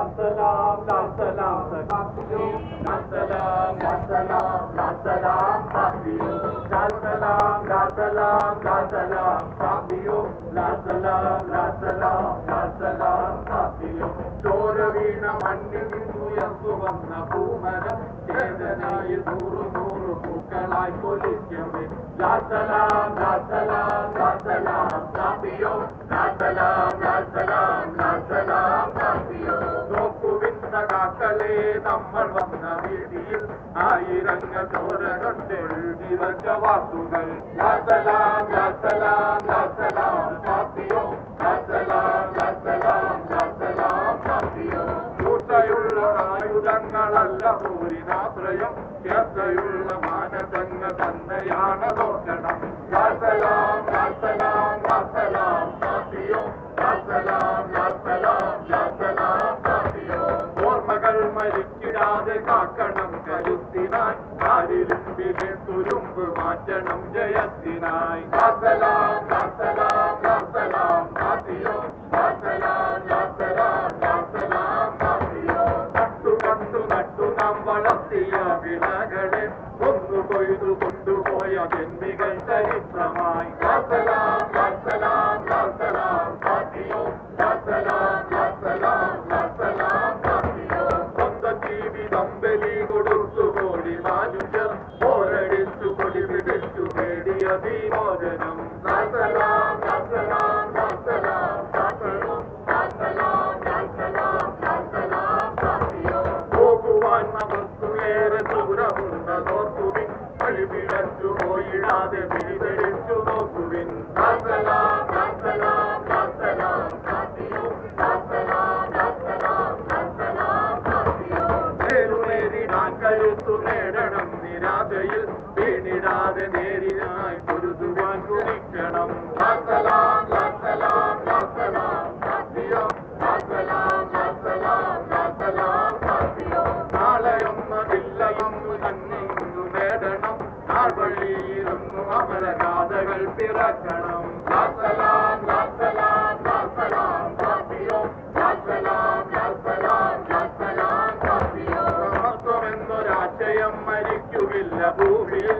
സലാം ലാ സലാം സഖാഫിയോ ലാ സലാം ലാ സലാം ലാ സലാം സാഫിയോ ലാ സലാം ലാ സലാം ലാ സലാം സാഫിയോ ലാ സലാം ലാ സലാം ലാ സലാം സാഫിയോ ചോര വീണ മണ്ണിൽ നിന്നുയർന്നു വന്ന പൂമരം ചേതനായി നൂറു നൂറു പൂക്കളായി പൊലിക്കവേ ലാ സലാം ലാ സലാം ലാ സലാം സാഫിയോ നമ്മൾ വന്ന വീതിയിൽ ആയിരങ്ങൾ ചോര കണ്ടെഴുതി വച്ച വാക്കുകൾ ലാ സലാം ലാ സലാം ലാ സലാം സാഫിയോ ലാ സലാം ലാ സലാം ലാ സലാം സാഫിയോ കൂട്ടയുള്ള ആയുധങ്ങളല്ല സൂര്യനാശ്രയം ചേർച്ചയുള്ള മാനസങ്ങൾ തന്നെയാണ് നോക്കണം ലാ സലാം ലാ കാത്തിയോ ലാ സലാം കരുത്തിനായി ആരിലുമ്പിലെ തുരുമ്പ് മാറ്റണം ജയത്തിനായി ലാ സലാം ലാ സലാം ലാ സലാം സാഫിയോ ലാ സലാം ലാ സലാം ലാ സലാം സാഫിയോ നട്ടു നട്ടു നട്ടു നാം വളർത്തിയ വിളകളെ ഒന്നു കൊയ്തു കൊണ്ടുപോയ ജന്മികൾ ചരിത്രമായി ലാ സലാം ലാ സലാം ലാ സലാം സാഫിയോ ലാ സലാം ലാ സലാം ലാ സലാം സാഫിയോ സ്വന്തം ജീവിതം പോയിടാതെ പിടിതെളിച്ചു നോക്കുവിൻ സലാം സലാം സലാം നേരിടാൻ കരുത്തു നേടണം. നിരാശയിൽ വീണിടാതെ നേരിനായി പിറക്കണം സലാം സലാം സലാം ലാ സലാം സലാം സലാം സാഫിയോ സമത്വമെന്നൊരാശയം മരിക്കുകില്ല ഭൂമിയിൽ.